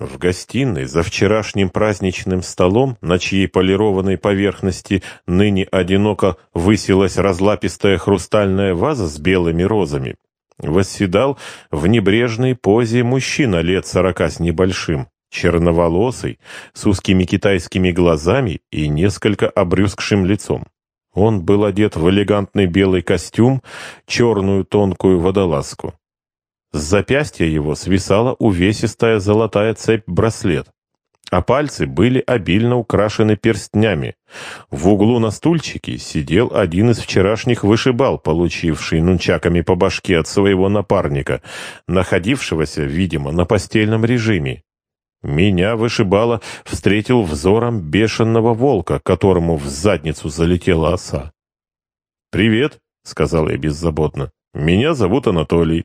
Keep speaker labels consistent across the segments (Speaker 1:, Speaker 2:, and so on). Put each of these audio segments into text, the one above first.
Speaker 1: В гостиной за вчерашним праздничным столом, на чьей полированной поверхности ныне одиноко высилась разлапистая хрустальная ваза с белыми розами, восседал в небрежной позе мужчина лет сорока с небольшим, черноволосый, с узкими китайскими глазами и несколько обрюзгшим лицом. Он был одет в элегантный белый костюм, черную тонкую водолазку. С запястья его свисала увесистая золотая цепь-браслет, а пальцы были обильно украшены перстнями. В углу на стульчике сидел один из вчерашних вышибал, получивший нунчаками по башке от своего напарника, находившегося, видимо, на постельном режиме. Меня вышибало встретил взором бешеного волка, которому в задницу залетела оса. «Привет», — сказал я беззаботно, — «меня зовут Анатолий».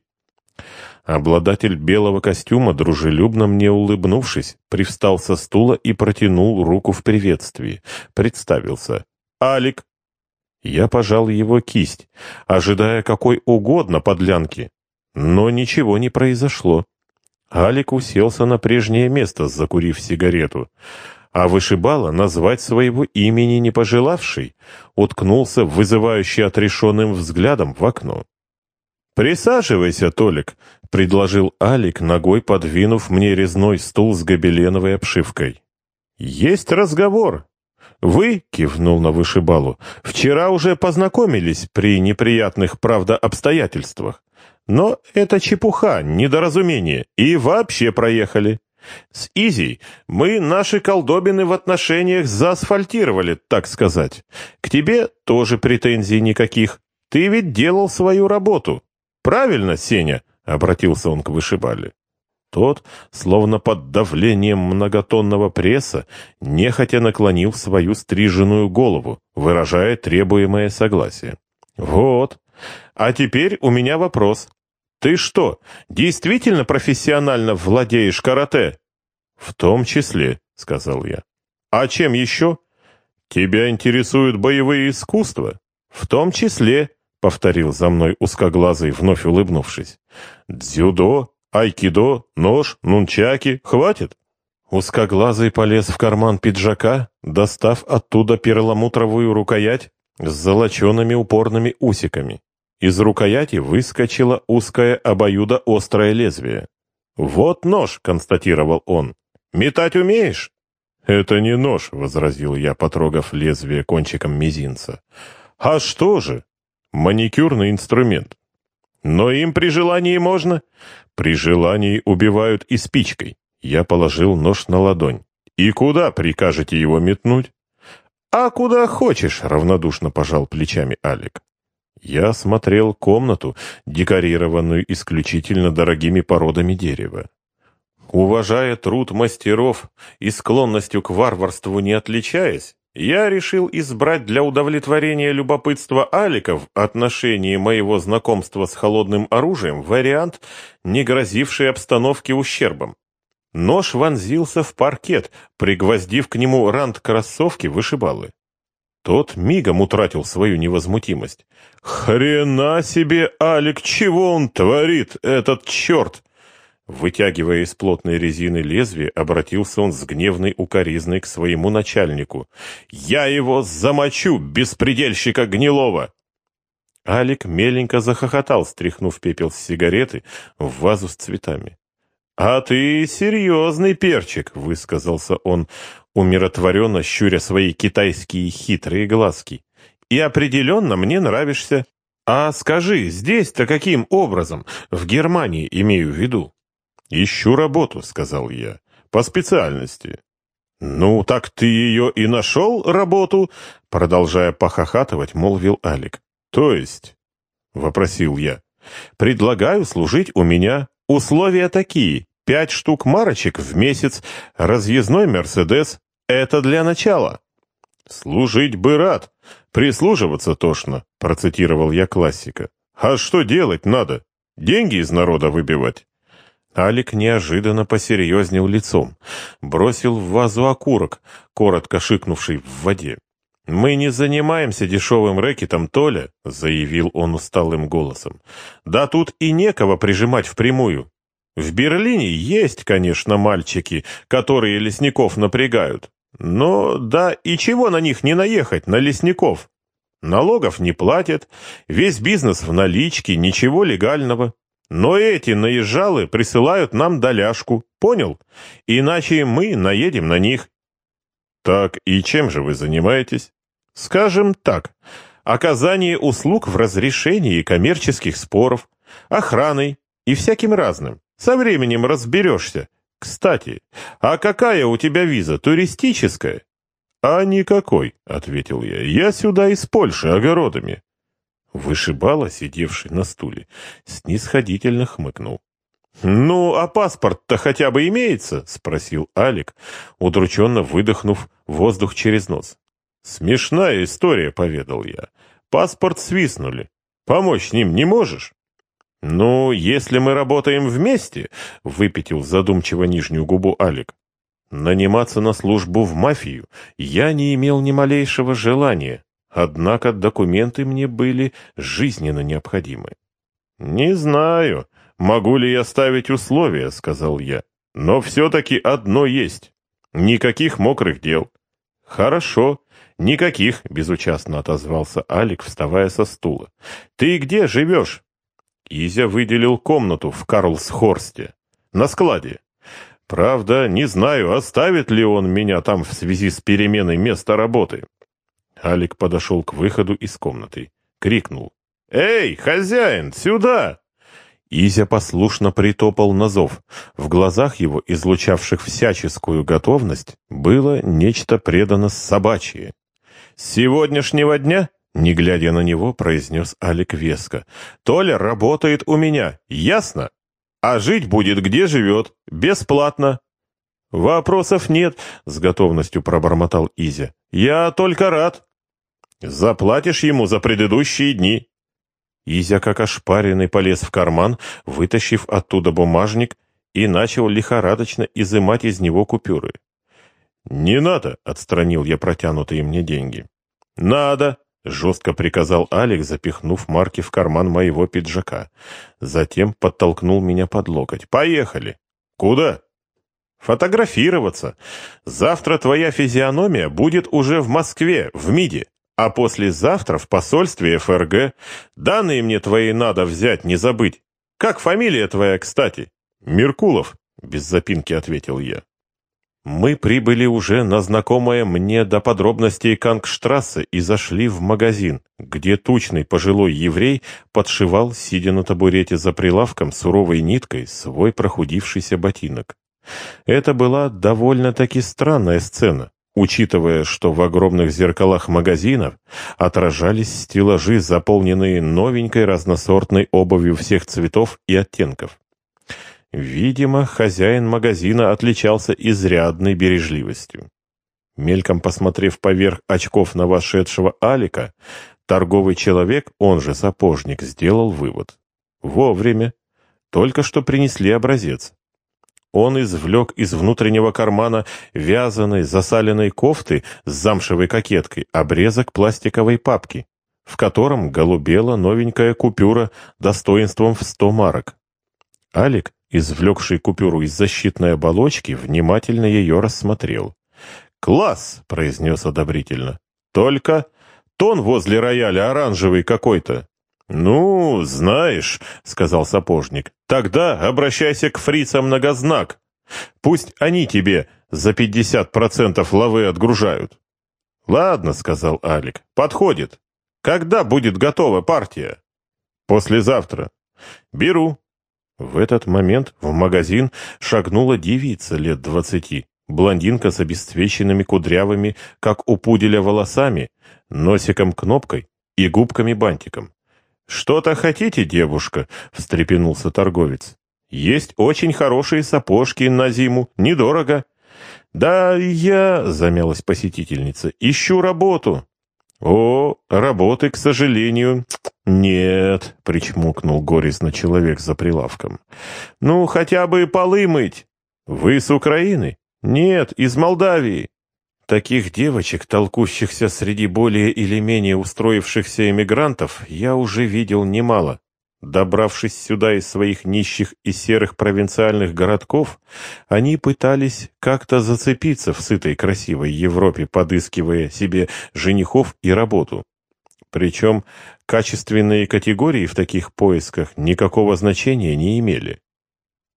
Speaker 1: Обладатель белого костюма, дружелюбно мне улыбнувшись, привстал со стула и протянул руку в приветствии. Представился. «Алик!» Я пожал его кисть, ожидая какой угодно подлянки. Но ничего не произошло. Алик уселся на прежнее место, закурив сигарету, а вышибала назвать своего имени не пожелавший, уткнулся вызывающе отрешенным взглядом в окно. «Присаживайся, Толик», — предложил Алик, ногой подвинув мне резной стул с гобеленовой обшивкой. «Есть разговор». «Вы», — кивнул на вышибалу, — «вчера уже познакомились при неприятных, правда, обстоятельствах. Но это чепуха, недоразумение, и вообще проехали. С Изи мы наши колдобины в отношениях заасфальтировали, так сказать. К тебе тоже претензий никаких. Ты ведь делал свою работу. Правильно, Сеня? Обратился он к вышибале. Тот, словно под давлением многотонного пресса, нехотя наклонил свою стриженную голову, выражая требуемое согласие. «Вот. А теперь у меня вопрос. «Ты что, действительно профессионально владеешь карате?» «В том числе», — сказал я. «А чем еще?» «Тебя интересуют боевые искусства?» «В том числе», — повторил за мной узкоглазый, вновь улыбнувшись. «Дзюдо, айкидо, нож, нунчаки, хватит?» Узкоглазый полез в карман пиджака, достав оттуда перламутровую рукоять с золочеными упорными усиками. Из рукояти выскочило узкое обоюдоострое лезвие. «Вот нож», — констатировал он. «Метать умеешь?» «Это не нож», — возразил я, потрогав лезвие кончиком мизинца. «А что же?» «Маникюрный инструмент». «Но им при желании можно?» «При желании убивают и спичкой». Я положил нож на ладонь. «И куда прикажете его метнуть?» «А куда хочешь», — равнодушно пожал плечами Алик. Я смотрел комнату, декорированную исключительно дорогими породами дерева. Уважая труд мастеров и склонностью к варварству не отличаясь, я решил избрать для удовлетворения любопытства Аликов в отношении моего знакомства с холодным оружием вариант, не грозивший обстановке ущербом. Нож вонзился в паркет, пригвоздив к нему рант кроссовки вышибалы. Тот мигом утратил свою невозмутимость. «Хрена себе, Алик, чего он творит, этот черт!» Вытягивая из плотной резины лезвие, обратился он с гневной укоризной к своему начальнику. «Я его замочу, беспредельщика гнилого!» Алик меленько захохотал, стряхнув пепел с сигареты в вазу с цветами. «А ты серьезный перчик», — высказался он, умиротворенно щуря свои китайские хитрые глазки. «И определенно мне нравишься. А скажи, здесь-то каким образом? В Германии имею в виду». «Ищу работу», — сказал я, — «по специальности». «Ну, так ты ее и нашел, работу?» Продолжая похохатывать, молвил Алик. «То есть?» — вопросил я. «Предлагаю служить у меня. Условия такие. Пять штук марочек в месяц, разъездной «Мерседес» — это для начала. «Служить бы рад, прислуживаться тошно», — процитировал я классика. «А что делать надо? Деньги из народа выбивать?» Алик неожиданно посерьезнел лицом, бросил в вазу окурок, коротко шикнувший в воде. «Мы не занимаемся дешевым рэкетом, Толя», — заявил он усталым голосом. «Да тут и некого прижимать впрямую. В Берлине есть, конечно, мальчики, которые лесников напрягают. Но да и чего на них не наехать, на лесников? Налогов не платят, весь бизнес в наличке, ничего легального. Но эти наезжалы присылают нам доляшку, понял? Иначе мы наедем на них. Так и чем же вы занимаетесь? Скажем так, оказание услуг в разрешении коммерческих споров, охраной и всяким разным. Со временем разберешься. Кстати, а какая у тебя виза, туристическая? А никакой, ответил я. Я сюда из Польши огородами. Вышибала, сидевший на стуле, снисходительно хмыкнул. «Ну, а паспорт-то хотя бы имеется?» — спросил Алик, удрученно выдохнув воздух через нос. «Смешная история», — поведал я. «Паспорт свистнули. Помочь ним не можешь?» «Ну, если мы работаем вместе», — выпятил задумчиво нижнюю губу Алик, «наниматься на службу в мафию я не имел ни малейшего желания, однако документы мне были жизненно необходимы». «Не знаю, могу ли я ставить условия», — сказал я, «но все-таки одно есть. Никаких мокрых дел». «Хорошо, никаких», — безучастно отозвался Алик, вставая со стула. «Ты где живешь?» Изя выделил комнату в Карлсхорсте, на складе. Правда, не знаю, оставит ли он меня там в связи с переменой места работы. Алик подошел к выходу из комнаты. Крикнул. «Эй, хозяин, сюда!» Изя послушно притопал на зов. В глазах его, излучавших всяческую готовность, было нечто предано собачье. «С сегодняшнего дня не глядя на него, произнес Алик веско. «Толя работает у меня, ясно? А жить будет где живет, бесплатно». «Вопросов нет», — с готовностью пробормотал Изя. «Я только рад». «Заплатишь ему за предыдущие дни». Изя, как ошпаренный, полез в карман, вытащив оттуда бумажник, и начал лихорадочно изымать из него купюры. «Не надо», — отстранил я протянутые мне деньги. «Надо», — жестко приказал Алекс, запихнув марки в карман моего пиджака. Затем подтолкнул меня под локоть. «Поехали!» «Куда?» «Фотографироваться. Завтра твоя физиономия будет уже в Москве, в МИДе, а послезавтра в посольстве ФРГ. Данные мне твои надо взять, не забыть. Как фамилия твоя, кстати?» «Меркулов», — без запинки ответил я. Мы прибыли уже на знакомое мне до подробностей Кангштрассе и зашли в магазин, где тучный пожилой еврей подшивал, сидя на табурете за прилавком суровой ниткой, свой прохудившийся ботинок. Это была довольно-таки странная сцена, учитывая, что в огромных зеркалах магазинов отражались стеллажи, заполненные новенькой разносортной обувью всех цветов и оттенков. Видимо, хозяин магазина отличался изрядной бережливостью. Мельком посмотрев поверх очков на вошедшего Алика, торговый человек, он же сапожник, сделал вывод. Вовремя. Только что принесли образец. Он извлек из внутреннего кармана вязаной засаленной кофты с замшевой кокеткой обрезок пластиковой папки, в котором голубела новенькая купюра достоинством в сто марок. Алик извлекший купюру из защитной оболочки, внимательно ее рассмотрел. «Класс!» — произнес одобрительно. «Только тон возле рояля оранжевый какой-то». «Ну, знаешь», — сказал сапожник, — «тогда обращайся к фрицам многознак. Пусть они тебе за пятьдесят процентов лавы отгружают». «Ладно», — сказал Алик, — «подходит. Когда будет готова партия?» «Послезавтра». «Беру», в этот момент в магазин шагнула девица лет двадцати, блондинка с обесцвеченными кудрявыми, как у пуделя, волосами, носиком-кнопкой и губками-бантиком. «Что-то хотите, девушка?» — встрепенулся торговец. «Есть очень хорошие сапожки на зиму, недорого». «Да я...» — замялась посетительница. «Ищу работу». «О, работы, к сожалению, нет», — причмокнул горестно человек за прилавком. «Ну, хотя бы полы мыть. Вы с Украины?» «Нет, из Молдавии». Таких девочек, толкущихся среди более или менее устроившихся эмигрантов, я уже видел немало. Добравшись сюда из своих нищих и серых провинциальных городков, они пытались как-то зацепиться в сытой красивой Европе, подыскивая себе женихов и работу. Причем качественные категории в таких поисках никакого значения не имели.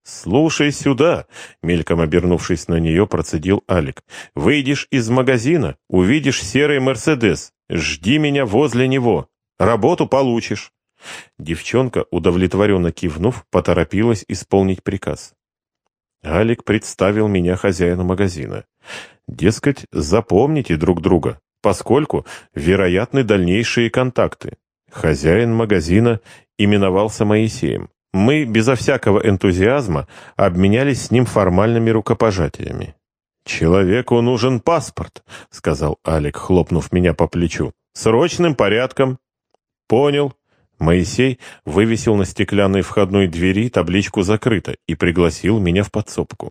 Speaker 1: «Слушай сюда!» — мельком обернувшись на нее, процедил Алик. «Выйдешь из магазина, увидишь серый «Мерседес». Жди меня возле него. Работу получишь». Девчонка, удовлетворенно кивнув, поторопилась исполнить приказ. Алик представил меня хозяину магазина. Дескать, запомните друг друга, поскольку вероятны дальнейшие контакты. Хозяин магазина именовался Моисеем. Мы безо всякого энтузиазма обменялись с ним формальными рукопожатиями. «Человеку нужен паспорт», — сказал Алик, хлопнув меня по плечу. «Срочным порядком». «Понял». Моисей вывесил на стеклянной входной двери табличку «Закрыто» и пригласил меня в подсобку.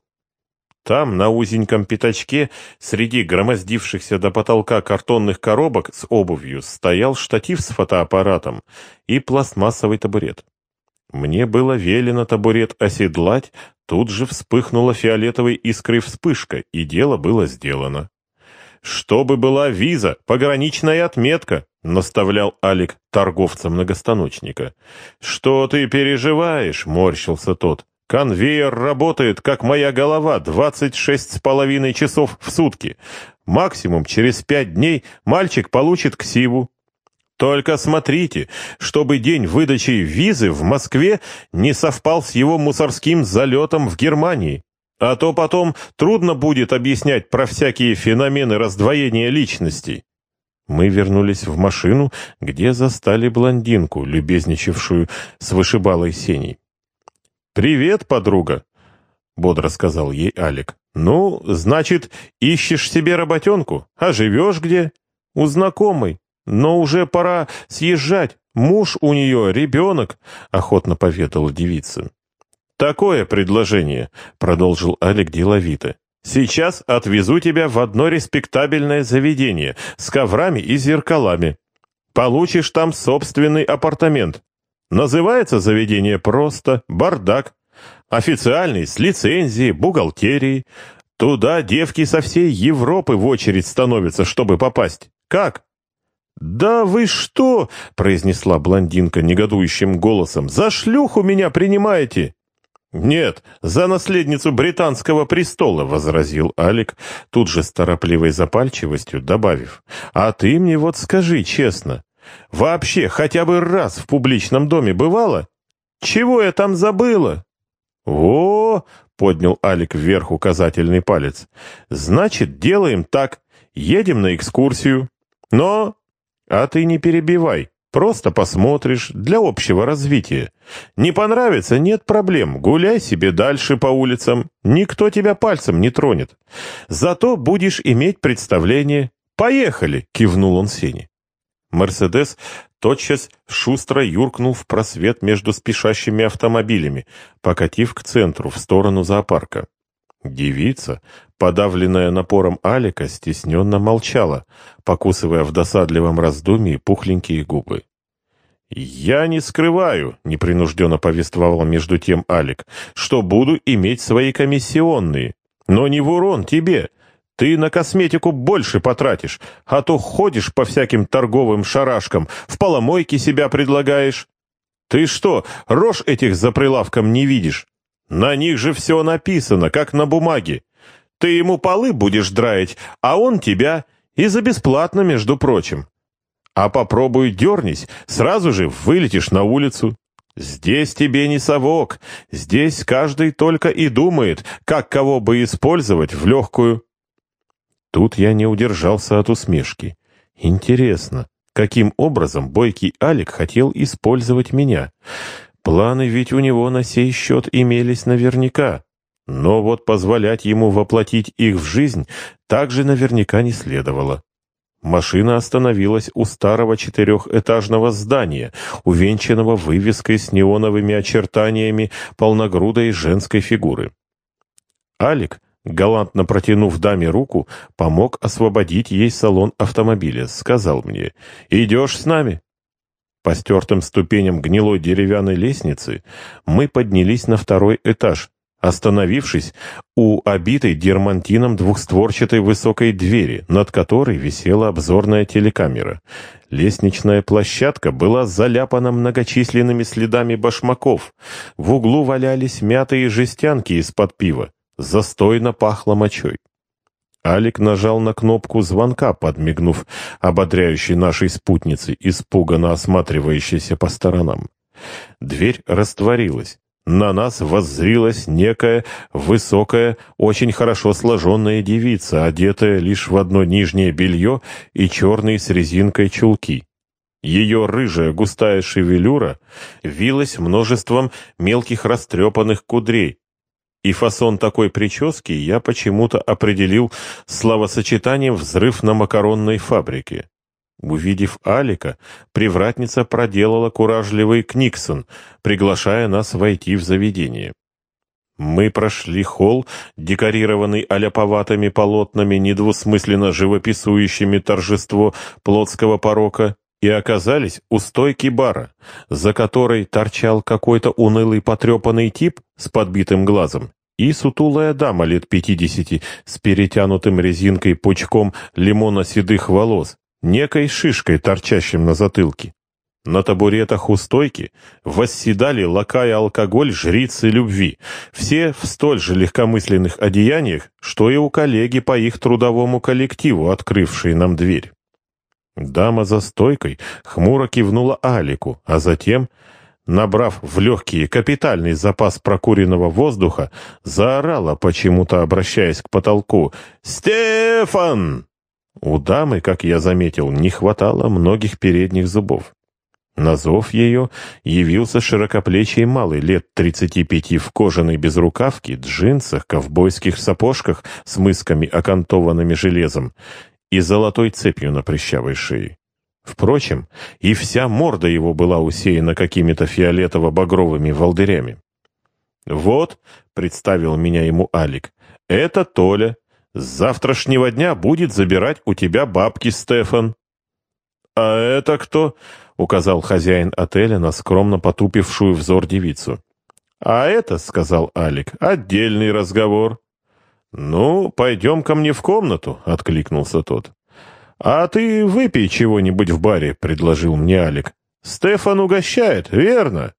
Speaker 1: Там, на узеньком пятачке, среди громоздившихся до потолка картонных коробок с обувью, стоял штатив с фотоаппаратом и пластмассовый табурет. Мне было велено табурет оседлать, тут же вспыхнула фиолетовой искрой вспышка, и дело было сделано. «Чтобы была виза, пограничная отметка», — наставлял Алик торговца многостаночника. «Что ты переживаешь?» — морщился тот. «Конвейер работает, как моя голова, двадцать шесть с половиной часов в сутки. Максимум через пять дней мальчик получит ксиву. Только смотрите, чтобы день выдачи визы в Москве не совпал с его мусорским залетом в Германии. А то потом трудно будет объяснять про всякие феномены раздвоения личностей. Мы вернулись в машину, где застали блондинку, любезничавшую с вышибалой Сеней. «Привет, подруга», — бодро сказал ей Алик. «Ну, значит, ищешь себе работенку, а живешь где?» «У знакомой. Но уже пора съезжать. Муж у нее, ребенок, — охотно поведала девица. «Такое предложение», — продолжил Алик деловито. «Сейчас отвезу тебя в одно респектабельное заведение с коврами и зеркалами. Получишь там собственный апартамент. Называется заведение просто «Бардак». Официальный, с лицензией, бухгалтерией. Туда девки со всей Европы в очередь становятся, чтобы попасть. Как? «Да вы что?» — произнесла блондинка негодующим голосом. «За шлюху меня принимаете?» «Нет, за наследницу британского престола», — возразил Алик, тут же с торопливой запальчивостью добавив. «А ты мне вот скажи честно, вообще хотя бы раз в публичном доме бывало? Чего я там забыла?» «О!» — поднял Алик вверх указательный палец. «Значит, делаем так. Едем на экскурсию. Но а ты не перебивай. Просто посмотришь, для общего развития. Не понравится, нет проблем, гуляй себе дальше по улицам, никто тебя пальцем не тронет. Зато будешь иметь представление. Поехали, кивнул он Сене. Мерседес тотчас шустро юркнул в просвет между спешащими автомобилями, покатив к центру, в сторону зоопарка. Девица, подавленная напором Алика, стесненно молчала, покусывая в досадливом раздумье пухленькие губы. «Я не скрываю», — непринужденно повествовал между тем Алик, «что буду иметь свои комиссионные. Но не в урон тебе. Ты на косметику больше потратишь, а то ходишь по всяким торговым шарашкам, в поломойке себя предлагаешь. Ты что, рожь этих за прилавком не видишь? На них же все написано, как на бумаге. Ты ему полы будешь драить, а он тебя, и за бесплатно, между прочим. А попробуй дернись, сразу же вылетишь на улицу. Здесь тебе не совок, здесь каждый только и думает, как кого бы использовать в легкую. Тут я не удержался от усмешки. Интересно, каким образом бойкий Алик хотел использовать меня? Планы ведь у него на сей счет имелись наверняка. Но вот позволять ему воплотить их в жизнь также наверняка не следовало. Машина остановилась у старого четырехэтажного здания, увенчанного вывеской с неоновыми очертаниями полногрудой женской фигуры. Алик, галантно протянув даме руку, помог освободить ей салон автомобиля, сказал мне «Идешь с нами?» По стертым ступеням гнилой деревянной лестницы мы поднялись на второй этаж, остановившись у обитой дермантином двухстворчатой высокой двери, над которой висела обзорная телекамера. Лестничная площадка была заляпана многочисленными следами башмаков. В углу валялись мятые жестянки из-под пива. Застойно пахло мочой. Алик нажал на кнопку звонка, подмигнув ободряющей нашей спутнице, испуганно осматривающейся по сторонам. Дверь растворилась. На нас воззрилась некая высокая, очень хорошо сложенная девица, одетая лишь в одно нижнее белье и черные с резинкой чулки. Ее рыжая густая шевелюра вилась множеством мелких растрепанных кудрей, и фасон такой прически я почему-то определил словосочетанием «взрыв на макаронной фабрике». Увидев Алика, привратница проделала куражливый книксон, приглашая нас войти в заведение. Мы прошли холл, декорированный аляповатыми полотнами, недвусмысленно живописующими торжество плотского порока, и оказались у стойки бара, за которой торчал какой-то унылый потрепанный тип с подбитым глазом и сутулая дама лет пятидесяти с перетянутым резинкой пучком лимона-седых волос, некой шишкой, торчащим на затылке. На табуретах у стойки восседали, лакая алкоголь, жрицы любви, все в столь же легкомысленных одеяниях, что и у коллеги по их трудовому коллективу, открывшей нам дверь. Дама за стойкой хмуро кивнула Алику, а затем, набрав в легкие капитальный запас прокуренного воздуха, заорала, почему-то обращаясь к потолку, «Стефан!» У дамы, как я заметил, не хватало многих передних зубов. На зов ее явился широкоплечий малый лет тридцати пяти в кожаной безрукавке, джинсах, ковбойских сапожках с мысками, окантованными железом, и золотой цепью на прыщавой шее. Впрочем, и вся морда его была усеяна какими-то фиолетово-багровыми волдырями. «Вот», — представил меня ему Алик, — «это Толя, с завтрашнего дня будет забирать у тебя бабки, Стефан». «А это кто?» — указал хозяин отеля на скромно потупившую взор девицу. «А это, — сказал Алик, — отдельный разговор». «Ну, пойдем ко мне в комнату», — откликнулся тот. «А ты выпей чего-нибудь в баре», — предложил мне Алик. «Стефан угощает, верно?»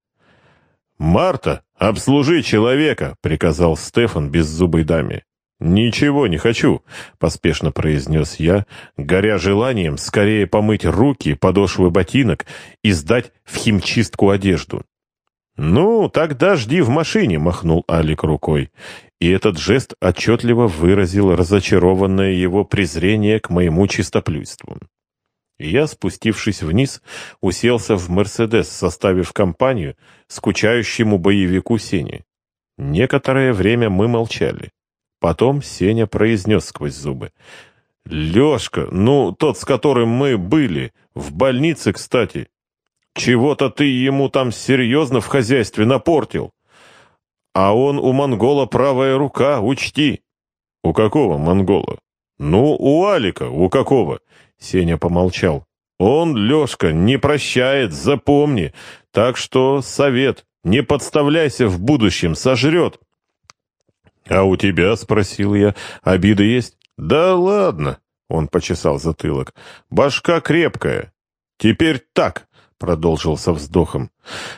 Speaker 1: «Марта, обслужи человека», — приказал Стефан беззубой даме. «Ничего не хочу», — поспешно произнес я, горя желанием скорее помыть руки, подошвы ботинок и сдать в химчистку одежду. «Ну, тогда жди в машине», — махнул Алик рукой. И этот жест отчетливо выразил разочарованное его презрение к моему чистоплюйству. Я, спустившись вниз, уселся в «Мерседес», составив компанию скучающему боевику Сене. Некоторое время мы молчали. Потом Сеня произнес сквозь зубы. «Лешка, ну, тот, с которым мы были, в больнице, кстати. Чего-то ты ему там серьезно в хозяйстве напортил. А он у монгола правая рука, учти». «У какого монгола?» «Ну, у Алика, у какого?» Сеня помолчал. «Он, Лешка, не прощает, запомни. Так что совет, не подставляйся в будущем, сожрет». «А у тебя?» — спросил я. «Обида есть?» «Да ладно!» — он почесал затылок. «Башка крепкая. Теперь так!» — продолжил со вздохом.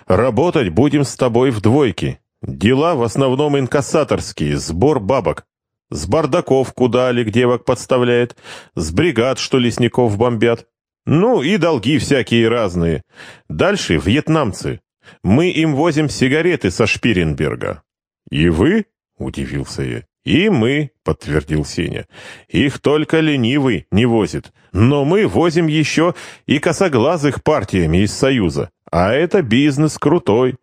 Speaker 1: «Работать будем с тобой в двойке. Дела в основном инкассаторские, сбор бабок. С бардаков, куда Алик девок подставляет, с бригад, что лесников бомбят. Ну и долги всякие разные. Дальше вьетнамцы. Мы им возим сигареты со Шпиренберга. И вы? — удивился я. «И мы», — подтвердил Сеня. «Их только ленивый не возит. Но мы возим еще и косоглазых партиями из Союза. А это бизнес крутой.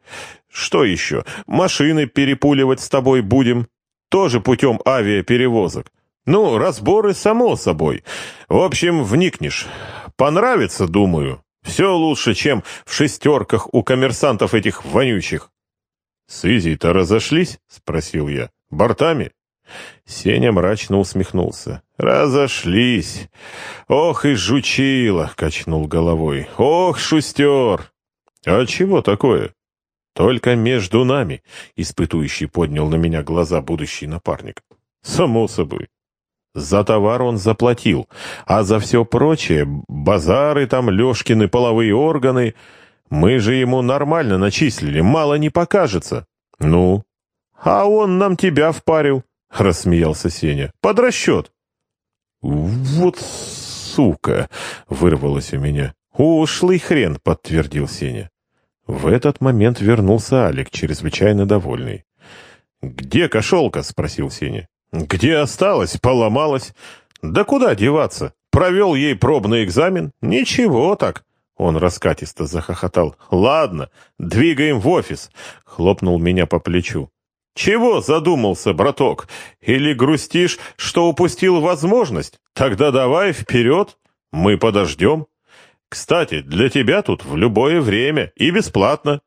Speaker 1: Что еще? Машины перепуливать с тобой будем. Тоже путем авиаперевозок. Ну, разборы само собой. В общем, вникнешь. Понравится, думаю. Все лучше, чем в шестерках у коммерсантов этих вонючих. «С Изей-то разошлись?» — спросил я. «Бортами?» Сеня мрачно усмехнулся. «Разошлись! Ох и жучила!» — качнул головой. «Ох, шустер! А чего такое? Только между нами, испытующий поднял на меня глаза будущий напарник. Само собой. За товар он заплатил, а за все прочее, базары там, Лешкины половые органы, мы же ему нормально начислили, мало не покажется. Ну? А он нам тебя впарил, рассмеялся Сеня. Под расчет. Вот сука, вырвалось у меня. Ушлый хрен, подтвердил Сеня. В этот момент вернулся Алик, чрезвычайно довольный. «Где кошелка?» — спросил Сеня. «Где осталась? Поломалась. Да куда деваться? Провел ей пробный экзамен? Ничего так». Он раскатисто захохотал. «Ладно, двигаем в офис», — хлопнул меня по плечу. «Чего задумался, браток? Или грустишь, что упустил возможность? Тогда давай вперед, мы подождем. Кстати, для тебя тут в любое время и бесплатно».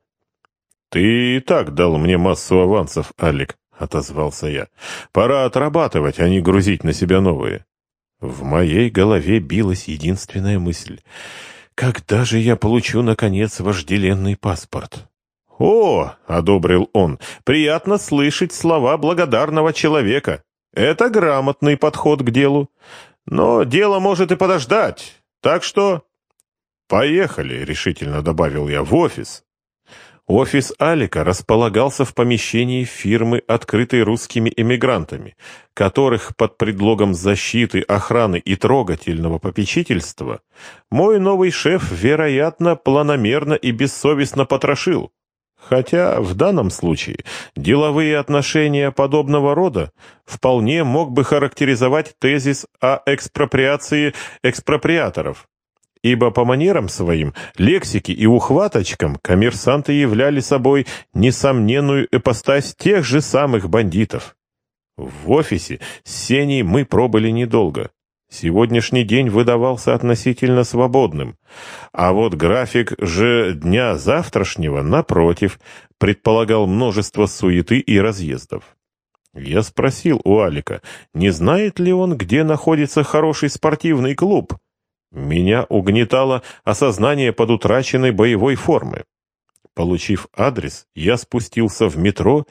Speaker 1: «Ты и так дал мне массу авансов, Алик», — отозвался я. «Пора отрабатывать, а не грузить на себя новые». В моей голове билась единственная мысль. «Когда же я получу, наконец, вожделенный паспорт?» «О!» — одобрил он. «Приятно слышать слова благодарного человека. Это грамотный подход к делу. Но дело может и подождать. Так что...» «Поехали», — решительно добавил я, — «в офис». Офис Алика располагался в помещении фирмы, открытой русскими эмигрантами, которых под предлогом защиты, охраны и трогательного попечительства мой новый шеф, вероятно, планомерно и бессовестно потрошил. Хотя в данном случае деловые отношения подобного рода вполне мог бы характеризовать тезис о экспроприации экспроприаторов, ибо по манерам своим, лексике и ухваточкам коммерсанты являли собой несомненную эпостась тех же самых бандитов. В офисе с Сеней мы пробыли недолго. Сегодняшний день выдавался относительно свободным, а вот график же дня завтрашнего, напротив, предполагал множество суеты и разъездов. Я спросил у Алика, не знает ли он, где находится хороший спортивный клуб, меня угнетало осознание подутраченной боевой формы. Получив адрес, я спустился в метро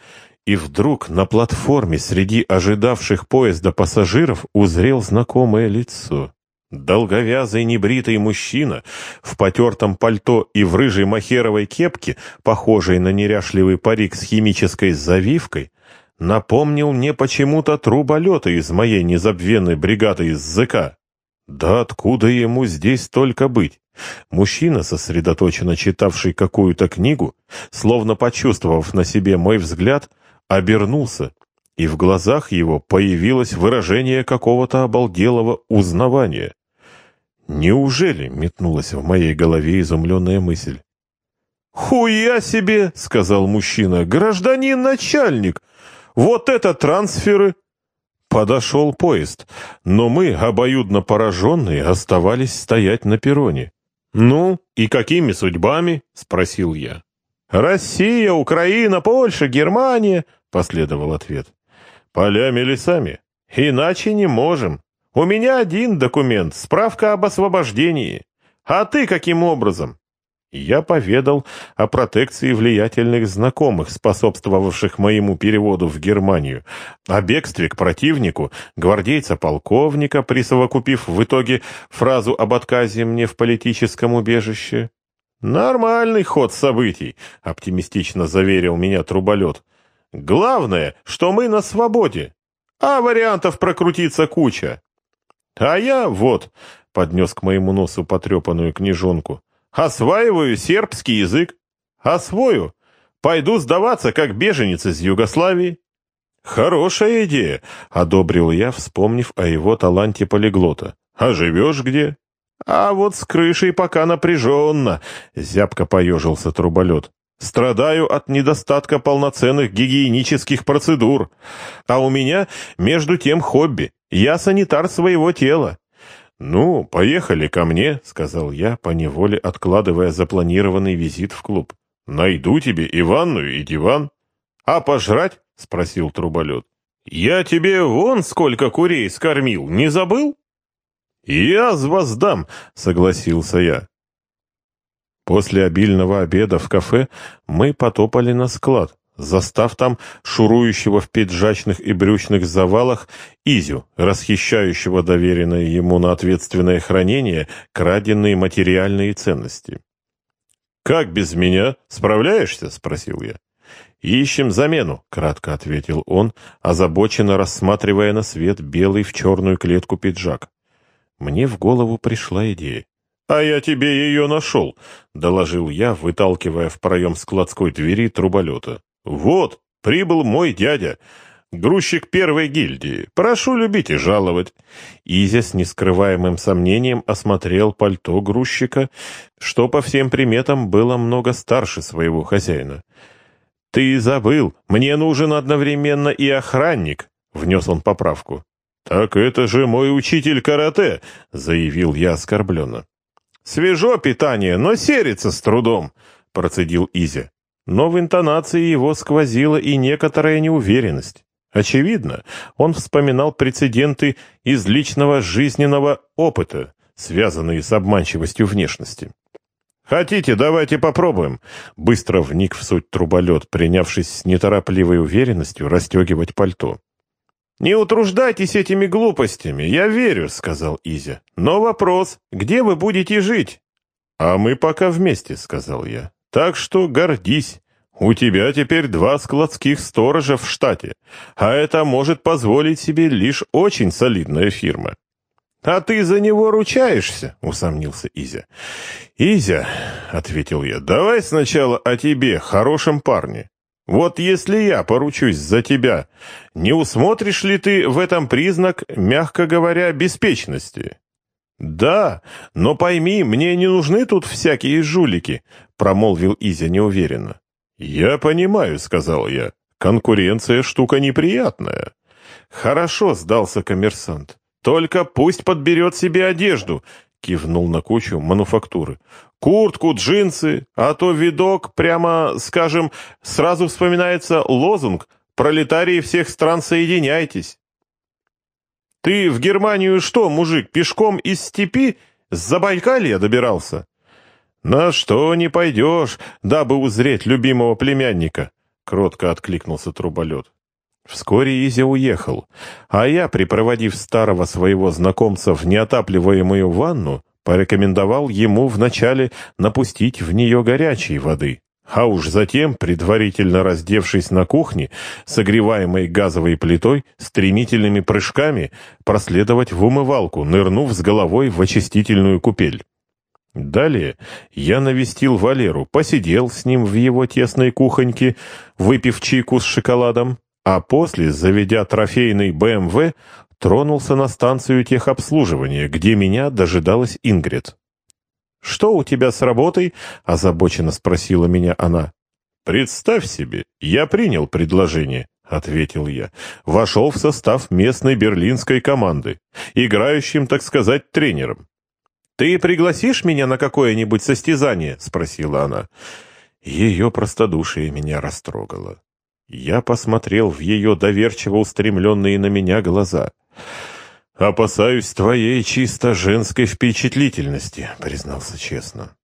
Speaker 1: и вдруг на платформе среди ожидавших поезда пассажиров узрел знакомое лицо. Долговязый небритый мужчина в потертом пальто и в рыжей махеровой кепке, похожей на неряшливый парик с химической завивкой, напомнил мне почему-то труболета из моей незабвенной бригады из ЗК. Да откуда ему здесь только быть? Мужчина, сосредоточенно читавший какую-то книгу, словно почувствовав на себе мой взгляд, обернулся, и в глазах его появилось выражение какого-то обалделого узнавания. «Неужели?» — метнулась в моей голове изумленная мысль. «Хуя себе!» — сказал мужчина. «Гражданин начальник! Вот это трансферы! Подошел поезд, но мы, обоюдно пораженные, оставались стоять на перроне. «Ну, и какими судьбами?» — спросил я. «Россия, Украина, Польша, Германия», — последовал ответ. «Полями, лесами. Иначе не можем. У меня один документ, справка об освобождении. А ты каким образом?» Я поведал о протекции влиятельных знакомых, способствовавших моему переводу в Германию, о бегстве к противнику, гвардейца-полковника, присовокупив в итоге фразу об отказе мне в политическом убежище. «Нормальный ход событий», — оптимистично заверил меня труболет. «Главное, что мы на свободе, а вариантов прокрутиться куча». «А я вот», — поднес к моему носу потрепанную книжонку, — Осваиваю сербский язык. Освою. Пойду сдаваться, как беженец из Югославии. Хорошая идея, одобрил я, вспомнив о его таланте полиглота. А живешь где? А вот с крышей пока напряженно, зябко поежился труболет. Страдаю от недостатка полноценных гигиенических процедур. А у меня, между тем, хобби. Я санитар своего тела. «Ну, поехали ко мне», — сказал я, поневоле откладывая запланированный визит в клуб. «Найду тебе и ванную, и диван». «А пожрать?» — спросил труболет. «Я тебе вон сколько курей скормил, не забыл?» «Я с вас дам», — согласился я. После обильного обеда в кафе мы потопали на склад, застав там шурующего в пиджачных и брючных завалах Изю, расхищающего доверенное ему на ответственное хранение краденные материальные ценности. «Как без меня? Справляешься?» — спросил я. «Ищем замену», — кратко ответил он, озабоченно рассматривая на свет белый в черную клетку пиджак. Мне в голову пришла идея. «А я тебе ее нашел», — доложил я, выталкивая в проем складской двери труболета. «Вот, прибыл мой дядя, грузчик первой гильдии. Прошу любить и жаловать». Изя с нескрываемым сомнением осмотрел пальто грузчика, что по всем приметам было много старше своего хозяина. «Ты забыл, мне нужен одновременно и охранник», — внес он поправку. «Так это же мой учитель карате», — заявил я оскорбленно. «Свежо питание, но серится с трудом», — процедил Изя. Но в интонации его сквозила и некоторая неуверенность. Очевидно, он вспоминал прецеденты из личного жизненного опыта, связанные с обманчивостью внешности. «Хотите, давайте попробуем», — быстро вник в суть труболет, принявшись с неторопливой уверенностью расстегивать пальто. «Не утруждайтесь этими глупостями, я верю», — сказал Изя. «Но вопрос, где вы будете жить?» «А мы пока вместе», — сказал я. «Так что гордись. У тебя теперь два складских сторожа в штате, а это может позволить себе лишь очень солидная фирма». «А ты за него ручаешься?» — усомнился Изя. «Изя», — ответил я, — «давай сначала о тебе, хорошем парне. Вот если я поручусь за тебя, не усмотришь ли ты в этом признак, мягко говоря, беспечности? Да, но пойми, мне не нужны тут всякие жулики, промолвил Изя неуверенно. Я понимаю, сказал я. Конкуренция штука неприятная. Хорошо, сдался коммерсант. Только пусть подберет себе одежду, кивнул на кучу мануфактуры. Куртку, джинсы, а то видок, прямо, скажем, сразу вспоминается лозунг «Пролетарии всех стран, соединяйтесь». Ты в Германию что, мужик, пешком из степи с Забайкалья добирался? На что не пойдешь, дабы узреть любимого племянника? Кротко откликнулся труболет. Вскоре Изя уехал, а я, припроводив старого своего знакомца в неотапливаемую ванну, порекомендовал ему вначале напустить в нее горячей воды, а уж затем, предварительно раздевшись на кухне, согреваемой газовой плитой, стремительными прыжками проследовать в умывалку, нырнув с головой в очистительную купель. Далее я навестил Валеру, посидел с ним в его тесной кухоньке, выпив чайку с шоколадом, а после, заведя трофейный БМВ, тронулся на станцию техобслуживания, где меня дожидалась Ингрид. «Что у тебя с работой?» — озабоченно спросила меня она. «Представь себе, я принял предложение», — ответил я. «Вошел в состав местной берлинской команды, играющим, так сказать, тренером». «Ты пригласишь меня на какое-нибудь состязание?» — спросила она. Ее простодушие меня растрогало. Я посмотрел в ее доверчиво устремленные на меня глаза. «Опасаюсь твоей чисто женской впечатлительности», — признался честно.